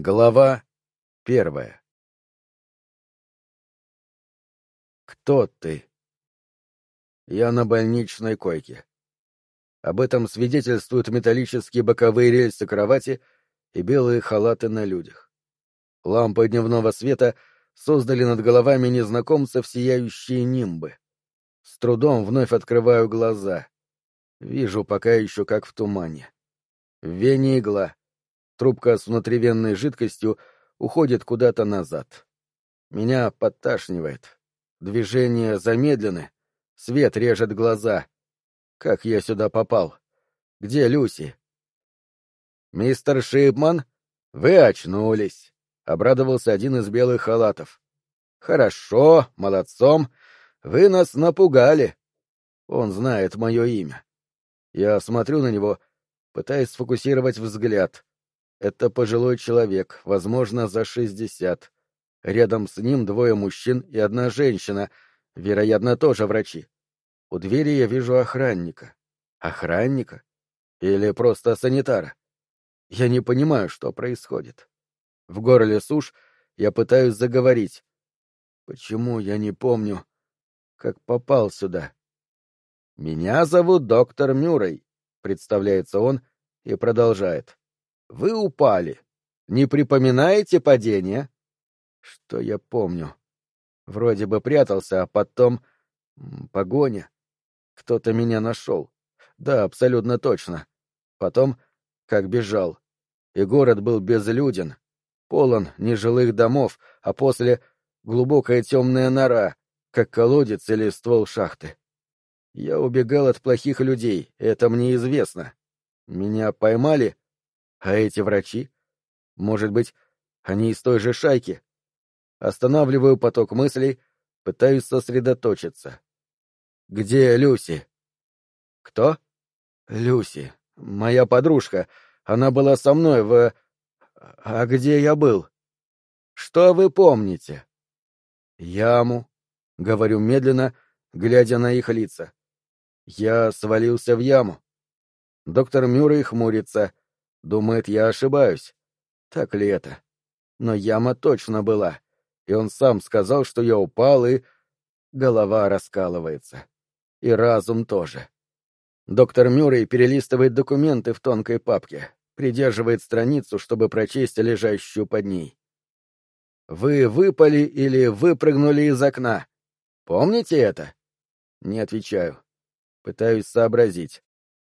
Глава первая Кто ты? Я на больничной койке. Об этом свидетельствуют металлические боковые рельсы кровати и белые халаты на людях. Лампы дневного света создали над головами незнакомцев сияющие нимбы. С трудом вновь открываю глаза. Вижу пока еще как в тумане. В вене игла. Трубка с внутривенной жидкостью уходит куда-то назад. Меня подташнивает. Движения замедлены. Свет режет глаза. Как я сюда попал? Где Люси? «Мистер Шипман, вы очнулись», — обрадовался один из белых халатов. «Хорошо, молодцом. Вы нас напугали». Он знает мое имя. Я смотрю на него, пытаясь сфокусировать взгляд. Это пожилой человек, возможно, за шестьдесят. Рядом с ним двое мужчин и одна женщина, вероятно, тоже врачи. У двери я вижу охранника. Охранника? Или просто санитара? Я не понимаю, что происходит. В горле сушь я пытаюсь заговорить. Почему я не помню, как попал сюда? «Меня зовут доктор Мюррей», — представляется он и продолжает. «Вы упали. Не припоминаете падение?» «Что я помню?» Вроде бы прятался, а потом... Погоня. Кто-то меня нашел. Да, абсолютно точно. Потом, как бежал. И город был безлюден, полон нежилых домов, а после — глубокая темная нора, как колодец или ствол шахты. Я убегал от плохих людей, это мне известно. Меня поймали? А эти врачи? Может быть, они из той же шайки? Останавливаю поток мыслей, пытаюсь сосредоточиться. Где Люси? Кто? Люси. Моя подружка. Она была со мной в... А где я был? Что вы помните? Яму. Говорю медленно, глядя на их лица. Я свалился в яму. Доктор Мюррей хмурится. Думает, я ошибаюсь. Так ли это? Но яма точно была. И он сам сказал, что я упал, и... Голова раскалывается. И разум тоже. Доктор Мюррей перелистывает документы в тонкой папке, придерживает страницу, чтобы прочесть лежащую под ней. «Вы выпали или выпрыгнули из окна? Помните это?» Не отвечаю. Пытаюсь сообразить.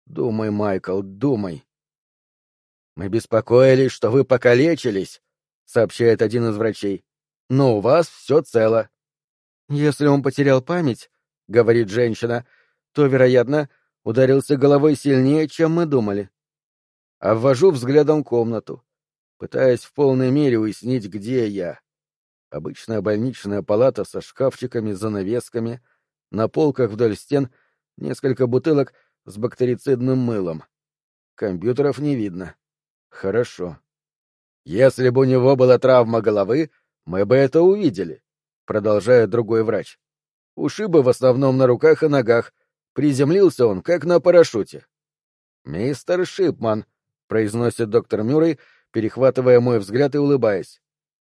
Думай, Майкл, думай. Мы беспокоились, что вы покалечились, сообщает один из врачей. Но у вас все цело. Если он потерял память, говорит женщина, то, вероятно, ударился головой сильнее, чем мы думали. Обвожу взглядом комнату, пытаясь в полной мере уяснить, где я. Обычная больничная палата со шкафчиками, занавесками, на полках вдоль стен — Несколько бутылок с бактерицидным мылом. Компьютеров не видно. Хорошо. Если бы у него была травма головы, мы бы это увидели, продолжает другой врач. Ушибы в основном на руках и ногах. Приземлился он, как на парашюте. «Мистер Шипман», — произносит доктор Мюррей, перехватывая мой взгляд и улыбаясь.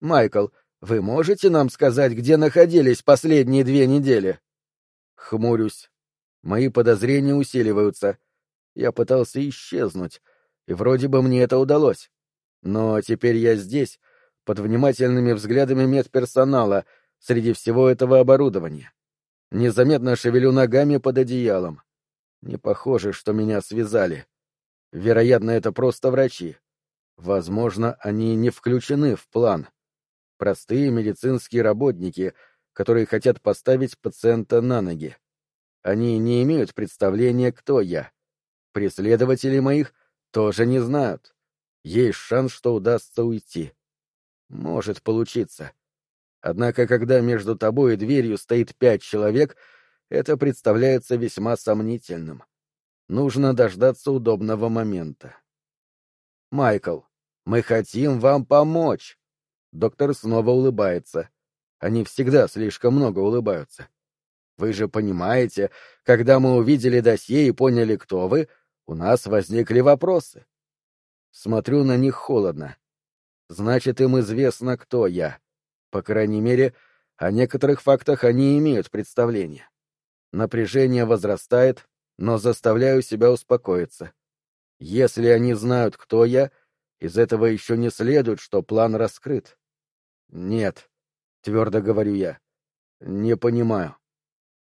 «Майкл, вы можете нам сказать, где находились последние две недели?» Хмурюсь. Мои подозрения усиливаются. Я пытался исчезнуть, и вроде бы мне это удалось. Но теперь я здесь, под внимательными взглядами медперсонала, среди всего этого оборудования. Незаметно шевелю ногами под одеялом. Не похоже, что меня связали. Вероятно, это просто врачи. Возможно, они не включены в план. Простые медицинские работники, которые хотят поставить пациента на ноги. Они не имеют представления, кто я. Преследователи моих тоже не знают. Есть шанс, что удастся уйти. Может получиться. Однако, когда между тобой и дверью стоит пять человек, это представляется весьма сомнительным. Нужно дождаться удобного момента. «Майкл, мы хотим вам помочь!» Доктор снова улыбается. Они всегда слишком много улыбаются. Вы же понимаете, когда мы увидели досье и поняли, кто вы, у нас возникли вопросы. Смотрю на них холодно. Значит, им известно, кто я. По крайней мере, о некоторых фактах они имеют представление. Напряжение возрастает, но заставляю себя успокоиться. Если они знают, кто я, из этого еще не следует, что план раскрыт. Нет, твердо говорю я. Не понимаю.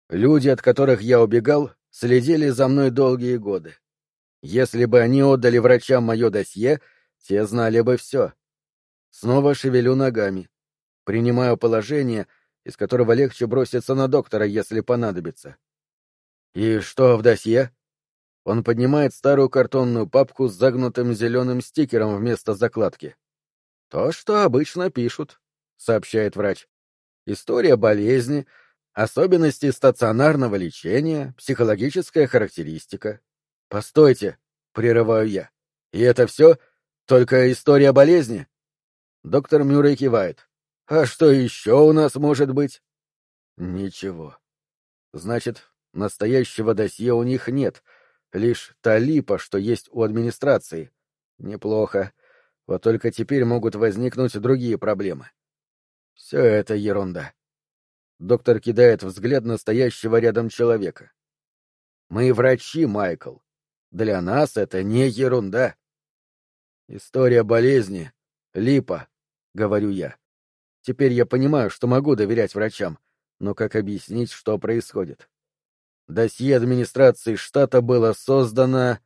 Люди, от которых я убегал, следили за мной долгие годы. Если бы они отдали врачам мое досье, те знали бы все. Снова шевелю ногами. Принимаю положение, из которого легче броситься на доктора, если понадобится. И что в досье? Он поднимает старую картонную папку с загнутым зеленым стикером вместо закладки. То, что обычно пишут, сообщает врач. История болезни, особенности стационарного лечения, психологическая характеристика. Постойте, прерываю я. И это все? Только история болезни? Доктор Мюррей кивает. А что еще у нас может быть? Ничего. Значит, настоящего досье у них нет, лишь та липа, что есть у администрации. Неплохо. Вот только теперь могут возникнуть другие проблемы. Все это ерунда. Доктор кидает взгляд настоящего рядом человека. Мы врачи, Майкл. Для нас это не ерунда. История болезни — липа, — говорю я. Теперь я понимаю, что могу доверять врачам, но как объяснить, что происходит? Досье администрации штата было создано...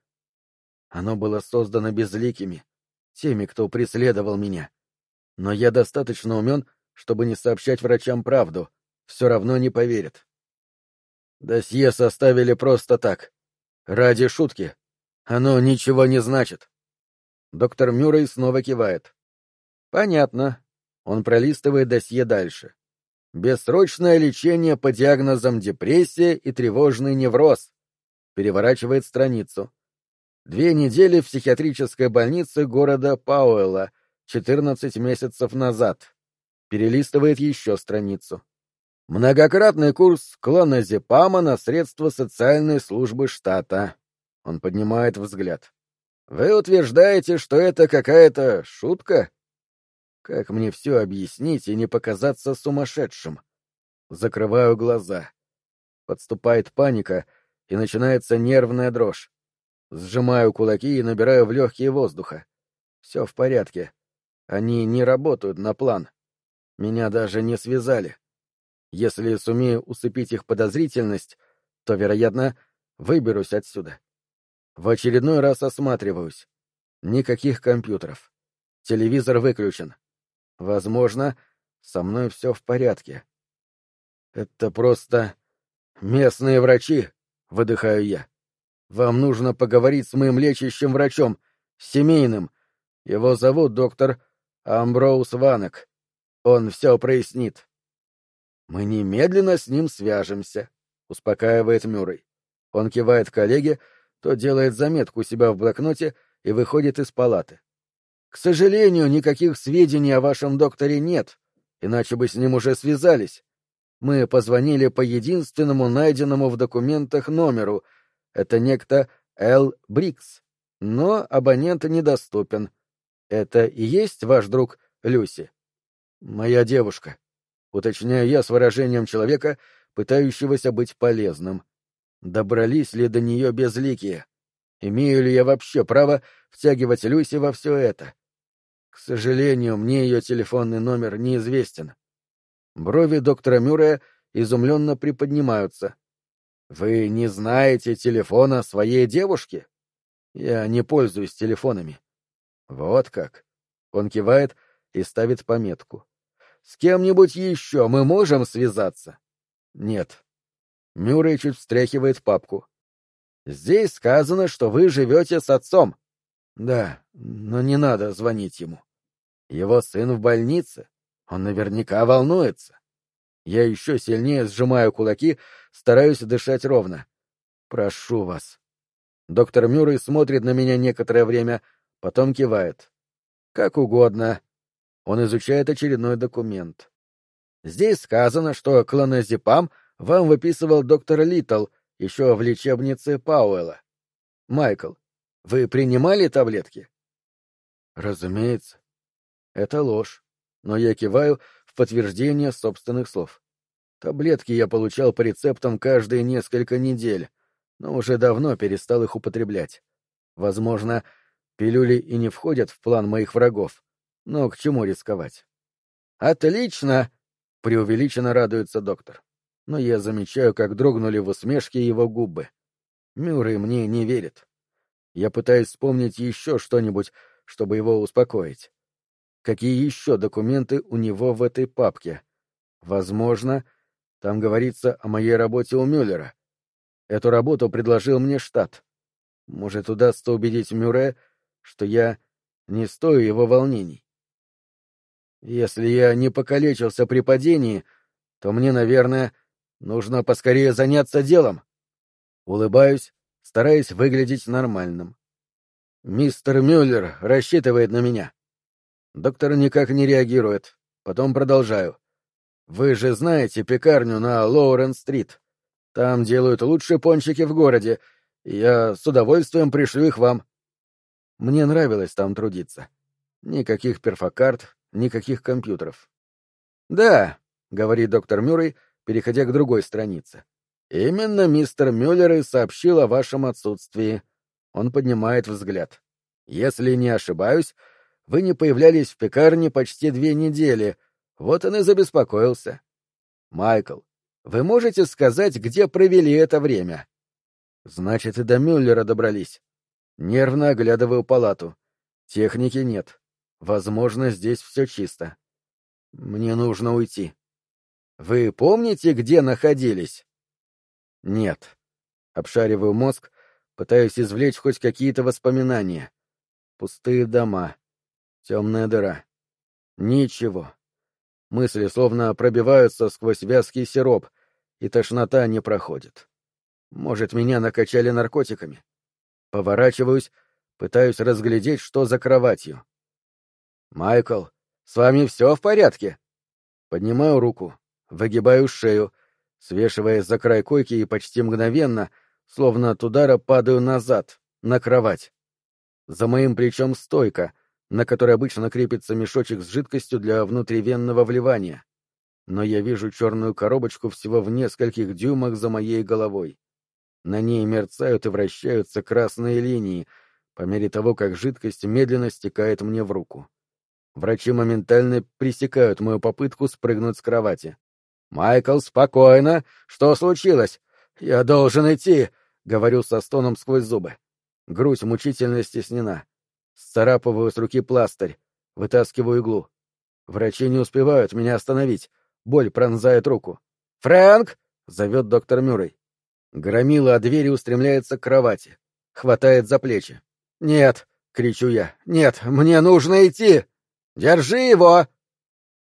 Оно было создано безликими, теми, кто преследовал меня. Но я достаточно умен, чтобы не сообщать врачам правду, все равно не поверят. Досье составили просто так, ради шутки. Оно ничего не значит. Доктор Мюррей снова кивает. Понятно. Он пролистывает досье дальше. Бессрочное лечение по диагнозам депрессия и тревожный невроз. Переворачивает страницу. Две недели в психиатрической больнице города Пауэлла, 14 месяцев назад. Перелистывает еще страницу. Многократный курс клоназепама на средства социальной службы штата. Он поднимает взгляд. Вы утверждаете, что это какая-то шутка? Как мне все объяснить и не показаться сумасшедшим? Закрываю глаза. Подступает паника, и начинается нервная дрожь. Сжимаю кулаки и набираю в легкие воздуха. Все в порядке. Они не работают на план. Меня даже не связали. Если сумею усыпить их подозрительность, то, вероятно, выберусь отсюда. В очередной раз осматриваюсь. Никаких компьютеров. Телевизор выключен. Возможно, со мной все в порядке. Это просто... Местные врачи, выдыхаю я. Вам нужно поговорить с моим лечащим врачом, семейным. Его зовут доктор Амброуз Ванок. Он все прояснит. Мы немедленно с ним свяжемся, успокаивает Мюррей. Он кивает коллеге, то делает заметку у себя в блокноте и выходит из палаты. К сожалению, никаких сведений о вашем докторе нет, иначе бы с ним уже связались. Мы позвонили по единственному найденному в документах номеру. Это некто Эл Брикс. Но абонент недоступен. Это и есть ваш друг Люси? Моя девушка. Уточняю я с выражением человека, пытающегося быть полезным. Добрались ли до нее безликие? Имею ли я вообще право втягивать Люси во все это? К сожалению, мне ее телефонный номер неизвестен. Брови доктора Мюррея изумленно приподнимаются. Вы не знаете телефона своей девушки? Я не пользуюсь телефонами. Вот как. Он кивает и ставит пометку. С кем-нибудь еще мы можем связаться? Нет. Мюррей чуть встряхивает папку. «Здесь сказано, что вы живете с отцом». «Да, но не надо звонить ему. Его сын в больнице. Он наверняка волнуется». Я еще сильнее сжимаю кулаки, стараюсь дышать ровно. «Прошу вас». Доктор Мюррей смотрит на меня некоторое время, потом кивает. «Как угодно». Он изучает очередной документ. Здесь сказано, что клоназепам — вам выписывал доктор Литтл еще в лечебнице Пауэлла. Майкл, вы принимали таблетки? Разумеется. Это ложь. Но я киваю в подтверждение собственных слов. Таблетки я получал по рецептам каждые несколько недель, но уже давно перестал их употреблять. Возможно, пилюли и не входят в план моих врагов, но к чему рисковать? «Отлично!» — преувеличенно радуется доктор. Но я замечаю, как дрогнули в усмешке его губы. Мюррей мне не верит. Я пытаюсь вспомнить еще что-нибудь, чтобы его успокоить. Какие еще документы у него в этой папке? Возможно, там говорится о моей работе у Мюллера. Эту работу предложил мне штат. Может, удастся убедить Мюре, что я не стою его волнений. Если я не покалечился при падении, то мне, наверное, нужно поскорее заняться делом. Улыбаюсь, стараясь выглядеть нормальным. Мистер Мюллер рассчитывает на меня. Доктор никак не реагирует. Потом продолжаю. Вы же знаете пекарню на Лоуренс-стрит. Там делают лучшие пончики в городе, я с удовольствием пришлю их вам. Мне нравилось там трудиться. Никаких перфокарт, никаких компьютеров. «Да», — говорит доктор Мюррей, переходя к другой странице. «Именно мистер Мюллер и сообщил о вашем отсутствии». Он поднимает взгляд. «Если не ошибаюсь, вы не появлялись в пекарне почти две недели. Вот он и забеспокоился. Майкл, вы можете сказать, где провели это время?» «Значит, и до Мюллера добрались». Нервно оглядываю палату. Техники нет. Возможно, здесь все чисто. Мне нужно уйти. Вы помните, где находились? Нет. Обшариваю мозг, пытаюсь извлечь хоть какие-то воспоминания. Пустые дома. Темная дыра. Ничего. Мысли словно пробиваются сквозь вязкий сироп, и тошнота не проходит. Может, меня накачали наркотиками? Поворачиваюсь, пытаюсь разглядеть, что за кроватью. «Майкл, с вами все в порядке?» Поднимаю руку, выгибаю шею, свешиваясь за край койки и почти мгновенно, словно от удара падаю назад, на кровать. За моим плечом стойка, на которой обычно крепится мешочек с жидкостью для внутривенного вливания. Но я вижу черную коробочку всего в нескольких дюймах за моей головой. На ней мерцают и вращаются красные линии, по мере того, как жидкость медленно стекает мне в руку. Врачи моментально пресекают мою попытку спрыгнуть с кровати. «Майкл, спокойно! Что случилось? Я должен идти!» — говорю со стоном сквозь зубы. Грудь мучительно стеснена. Сцарапываю с руки пластырь, вытаскиваю иглу. Врачи не успевают меня остановить. Боль пронзает руку. «Фрэнк!» — зовет доктор Мюррей. Громила от двери устремляется к кровати. Хватает за плечи. «Нет!» — кричу я. «Нет, мне нужно идти!» Держи его!»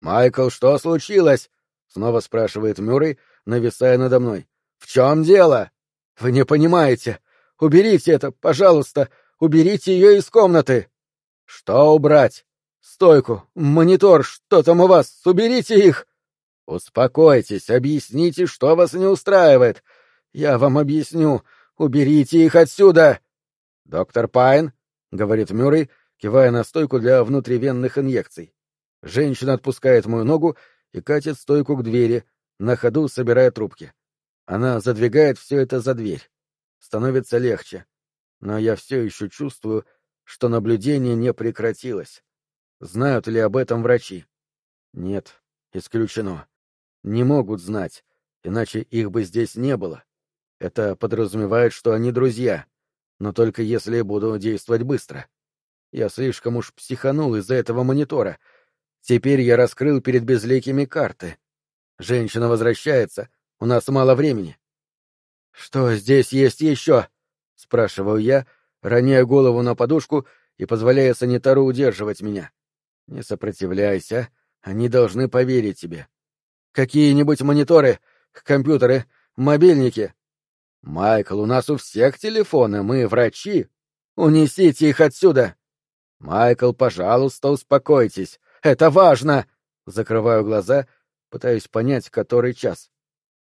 «Майкл, что случилось?» — снова спрашивает Мюррей, нависая надо мной. «В чем дело?» «Вы не понимаете. Уберите это, пожалуйста. Уберите ее из комнаты». «Что убрать?» «Стойку, монитор, что там у вас? Уберите их!» «Успокойтесь, объясните, что вас не устраивает. Я вам объясню. Уберите их отсюда!» «Доктор Пайн», — говорит Мюррей, — кивая на стойку для внутривенных инъекций. Женщина отпускает мою ногу и катит стойку к двери, на ходу собирая трубки. Она задвигает все это за дверь. Становится легче. Но я все еще чувствую, что наблюдение не прекратилось. Знают ли об этом врачи? Нет, исключено. Не могут знать, иначе их бы здесь не было. Это подразумевает, что они друзья, но только если буду действовать быстро. Я слишком уж психанул из-за этого монитора. Теперь я раскрыл перед безликими карты. Женщина возвращается. У нас мало времени. — Что здесь есть еще? — спрашиваю я, роняя голову на подушку и позволяя санитару удерживать меня. — Не сопротивляйся, они должны поверить тебе. Какие-нибудь мониторы, компьютеры, мобильники. — Майкл, у нас у всех телефоны, мы врачи. Унесите их отсюда. «Майкл, пожалуйста, успокойтесь. Это важно!» Закрываю глаза, пытаюсь понять, который час.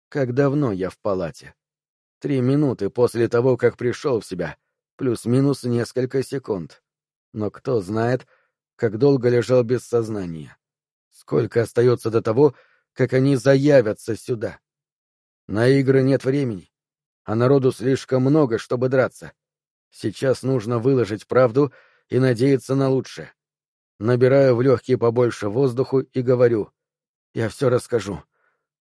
Как давно я в палате? Три минуты после того, как пришел в себя, плюс-минус несколько секунд. Но кто знает, как долго лежал без сознания. Сколько остается до того, как они заявятся сюда. На игры нет времени, а народу слишком много, чтобы драться. Сейчас нужно выложить правду и надеяться на лучшее. Набираю в легкие побольше воздуху и говорю. Я все расскажу.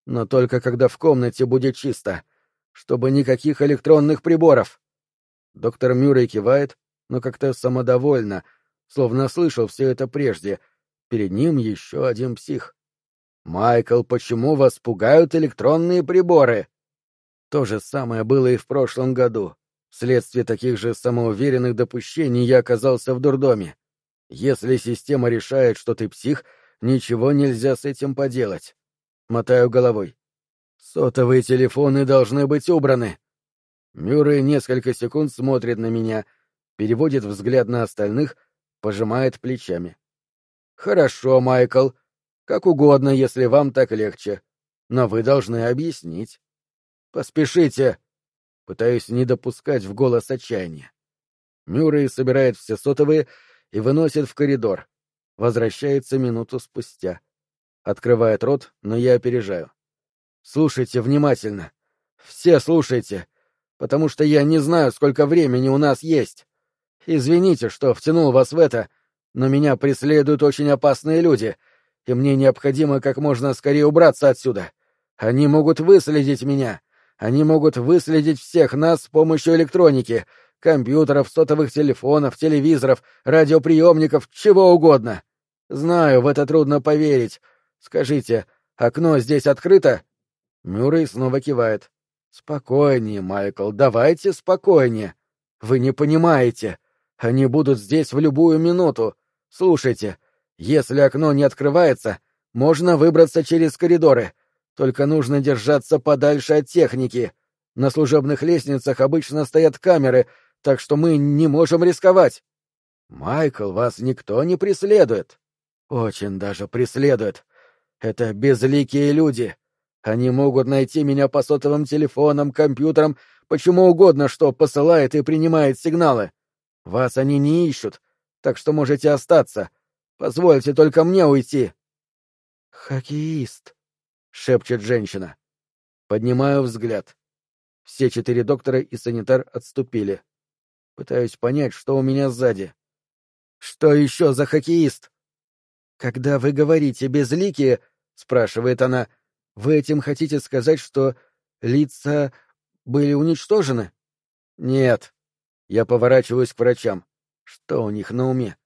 Но только когда в комнате будет чисто. Чтобы никаких электронных приборов. Доктор Мюррей кивает, но как-то самодовольно, словно слышал все это прежде. Перед ним еще один псих. «Майкл, почему вас пугают электронные приборы?» То же самое было и в прошлом году. Вследствие таких же самоуверенных допущений я оказался в дурдоме. Если система решает, что ты псих, ничего нельзя с этим поделать. Мотаю головой. Сотовые телефоны должны быть убраны. Мюррей несколько секунд смотрит на меня, переводит взгляд на остальных, пожимает плечами. Хорошо, Майкл. Как угодно, если вам так легче. Но вы должны объяснить. Поспешите. Пытаюсь не допускать в голос отчаяния. Мюррей собирает все сотовые и выносит в коридор. Возвращается минуту спустя. Открывает рот, но я опережаю. Слушайте внимательно. Все слушайте, потому что я не знаю, сколько времени у нас есть. Извините, что втянул вас в это, но меня преследуют очень опасные люди, и мне необходимо как можно скорее убраться отсюда. Они могут выследить меня, они могут выследить всех нас с помощью электроники, компьютеров, сотовых телефонов, телевизоров, радиоприемников, чего угодно. Знаю, в это трудно поверить. Скажите, окно здесь открыто? Мюррей снова кивает. Спокойнее, Майкл, давайте спокойнее. Вы не понимаете. Они будут здесь в любую минуту. Слушайте, если окно не открывается, можно выбраться через коридоры. Только нужно держаться подальше от техники. На служебных лестницах обычно стоят камеры, так что мы не можем рисковать. Майкл, вас никто не преследует. Очень даже преследует. Это безликие люди. Они могут найти меня по сотовым телефонам, компьютерам, почему угодно, что посылает и принимает сигналы. Вас они не ищут, так что можете остаться. Позвольте только мне уйти. Хоккеист, — шепчет женщина. Поднимаю взгляд. Все четыре доктора и санитар отступили. Пытаюсь понять, что у меня сзади. «Что еще за хоккеист?» «Когда вы говорите «безликие», — спрашивает она, — «вы этим хотите сказать, что лица были уничтожены?» «Нет». Я поворачиваюсь к врачам. Что у них на уме?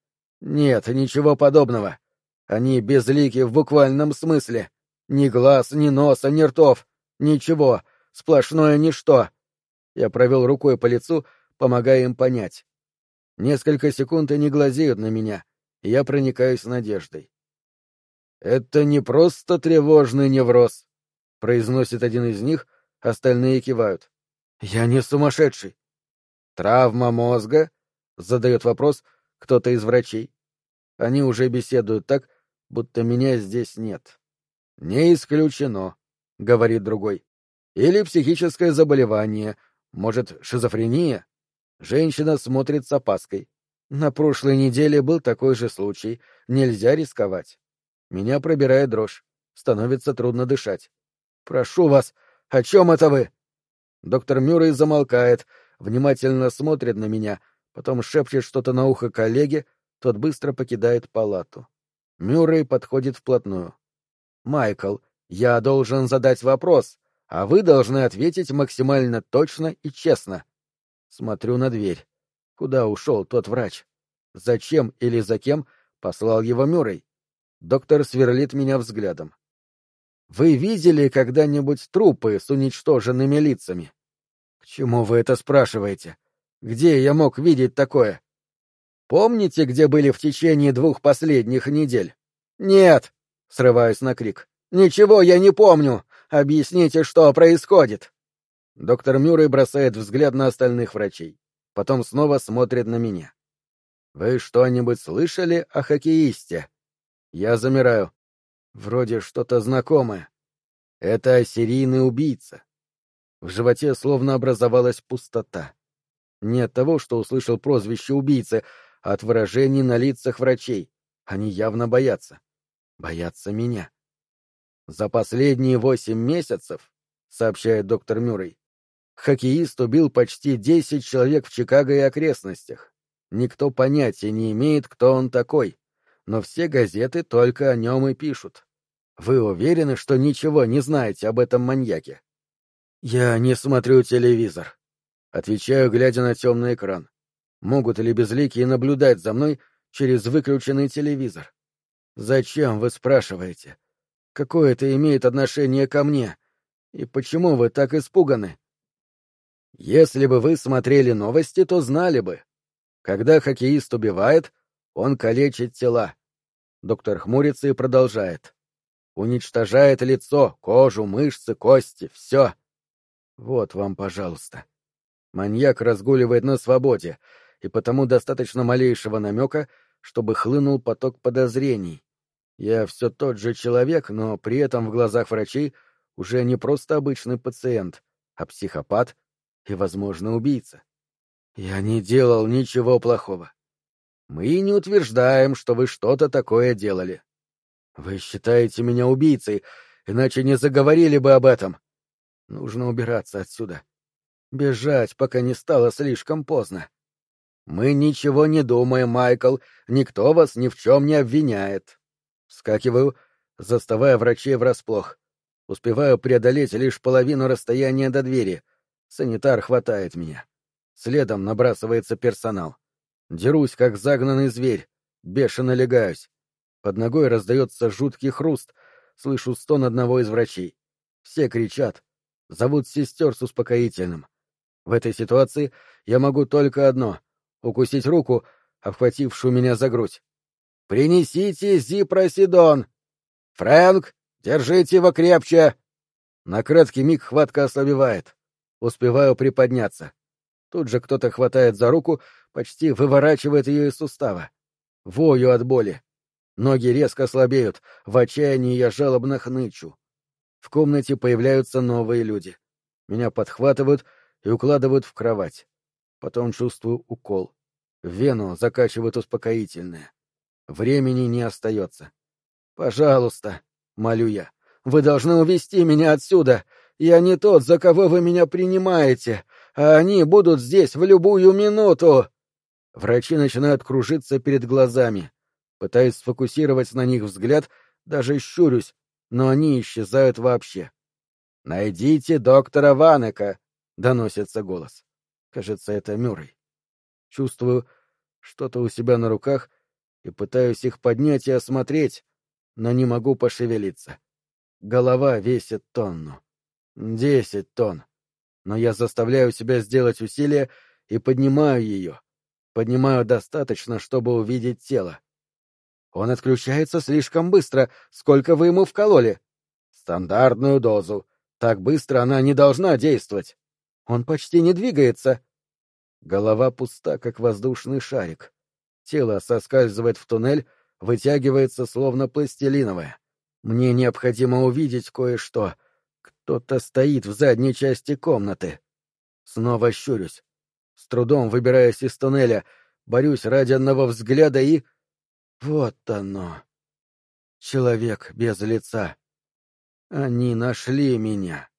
«Нет, ничего подобного. Они безлики в буквальном смысле. Ни глаз, ни носа, ни ртов. Ничего. Сплошное ничто. Я провел рукой по лицу, помогая им понять. Несколько секунд они глазеют на меня, и я проникаюсь надеждой. «Это не просто тревожный невроз», — произносит один из них, остальные кивают. «Я не сумасшедший». «Травма мозга?» — задает вопрос кто-то из врачей. Они уже беседуют так, будто меня здесь нет. «Не исключено», — говорит другой. «Или психическое заболевание, может, шизофрения?» Женщина смотрит с опаской. На прошлой неделе был такой же случай. Нельзя рисковать. Меня пробирает дрожь. Становится трудно дышать. «Прошу вас, о чем это вы?» Доктор Мюррей замолкает, внимательно смотрит на меня, потом шепчет что-то на ухо коллеге, тот быстро покидает палату. Мюррей подходит вплотную. «Майкл, я должен задать вопрос, а вы должны ответить максимально точно и честно». Смотрю на дверь. Куда ушел тот врач? Зачем или за кем послал его Мюррей? Доктор сверлит меня взглядом. Вы видели когда-нибудь трупы с уничтоженными лицами? К чему вы это спрашиваете? Где я мог видеть такое? Помните, где были в течение двух последних недель? Нет, Срываюсь на крик. «Ничего я не помню! Объясните, что происходит!» Доктор Мюррей бросает взгляд на остальных врачей. Потом снова смотрит на меня. «Вы что-нибудь слышали о хоккеисте?» Я замираю. Вроде что-то знакомое. Это серийный убийца. В животе словно образовалась пустота. Не от того, что услышал прозвище убийцы, а от выражений на лицах врачей. Они явно боятся. Боятся меня. За последние восемь месяцев, сообщает доктор Мюррей, хоккеист убил почти десять человек в Чикаго и окрестностях. Никто понятия не имеет, кто он такой, но все газеты только о нем и пишут. Вы уверены, что ничего не знаете об этом маньяке? Я не смотрю телевизор. Отвечаю, глядя на темный экран. Могут ли безликие наблюдать за мной через выключенный телевизор? Зачем, вы спрашиваете? Какое это имеет отношение ко мне? И почему вы так испуганы? Если бы вы смотрели новости, то знали бы. Когда хоккеист убивает, он калечит тела. Доктор хмурится и продолжает. Уничтожает лицо, кожу, мышцы, кости, все. Вот вам, пожалуйста. Маньяк разгуливает на свободе, и потому достаточно малейшего намека, чтобы хлынул поток подозрений. Я все тот же человек, но при этом в глазах врачей уже не просто обычный пациент, а психопат и, возможно, убийца. Я не делал ничего плохого. Мы не утверждаем, что вы что-то такое делали. Вы считаете меня убийцей, иначе не заговорили бы об этом. Нужно убираться отсюда. Бежать, пока не стало слишком поздно. Мы ничего не думаем, Майкл, никто вас ни в чем не обвиняет. Вскакиваю, заставая врачей врасплох. Успеваю преодолеть лишь половину расстояния до двери. Санитар хватает меня. Следом набрасывается персонал. Дерусь, как загнанный зверь. Бешено легаюсь. Под ногой раздается жуткий хруст. Слышу стон одного из врачей. Все кричат. Зовут сестер с успокоительным. В этой ситуации я могу только одно — укусить руку, обхватившую меня за грудь. «Принесите зипросидон!» «Фрэнк, держите его крепче!» На краткий миг хватка ослабевает. Успеваю приподняться. Тут же кто-то хватает за руку, почти выворачивает ее из сустава. Вою от боли. Ноги резко слабеют, в отчаянии я жалобно хнычу. В комнате появляются новые люди. Меня подхватывают и укладывают в кровать. Потом чувствую укол. В вену закачивают успокоительное. Времени не остается. «Пожалуйста», — молю я, — «вы должны увести меня отсюда. Я не тот, за кого вы меня принимаете, а они будут здесь в любую минуту». Врачи начинают кружиться перед глазами. Пытаюсь сфокусировать на них взгляд, даже щурюсь, но они исчезают вообще. «Найдите доктора Ванека», — доносится голос. Кажется, это Мюррей. Чувствую что-то у себя на руках и пытаюсь их поднять и осмотреть, но не могу пошевелиться. Голова весит тонну. Десять тонн. Но я заставляю себя сделать усилие и поднимаю ее. Поднимаю достаточно, чтобы увидеть тело. Он отключается слишком быстро. Сколько вы ему вкололи? Стандартную дозу. Так быстро она не должна действовать. Он почти не двигается. Голова пуста, как воздушный шарик. Тело соскальзывает в туннель, вытягивается, словно пластилиновое. Мне необходимо увидеть кое-что. Кто-то стоит в задней части комнаты. Снова щурюсь. С трудом выбираясь из туннеля, борюсь ради одного взгляда и... Вот оно. Человек без лица. Они нашли меня.